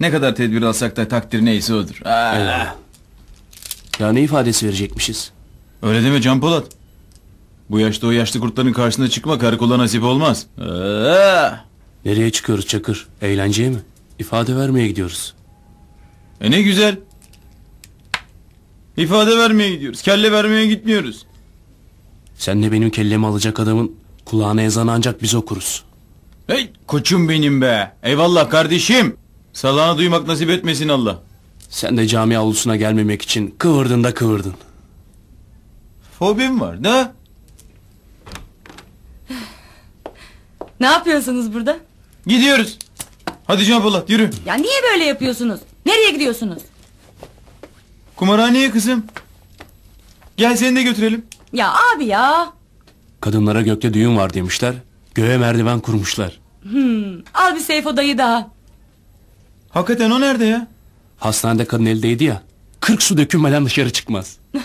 Ne kadar tedbir alsak da takdir neyse odur. Aa, Eyvallah. Ya ne ifadesi verecekmişiz? öyle deme Can Polat. Bu yaşta o yaşlı kurtların karşısına çıkma karakola nasip olmaz. Aa, Nereye çıkıyoruz Çakır? Eğlenceye mi? İfade vermeye gidiyoruz. e ne güzel. İfade vermeye gidiyoruz. Kelle vermeye gitmiyoruz. Sen de benim kellemi alacak adamın kulağına ezanı ancak biz okuruz. Hey koçum benim be. Eyvallah kardeşim. Salağını duymak nasip etmesin Allah. Sen de cami avlusuna gelmemek için kıvırdın da kıvırdın. Fobim var da. Ne yapıyorsunuz burada? Gidiyoruz. Hadi Can Polat yürü. Ya niye böyle yapıyorsunuz? Nereye gidiyorsunuz? Kumarhaneye kızım. Gel seni de götürelim. Ya abi ya. Kadınlara gökte düğün var demişler. Göğe merdiven kurmuşlar. Al bir Seyfo dayı daha. Hakikaten o nerede ya? Hastanede kadın eldeydi ya. 40 su dökülmeden dışarı çıkmaz.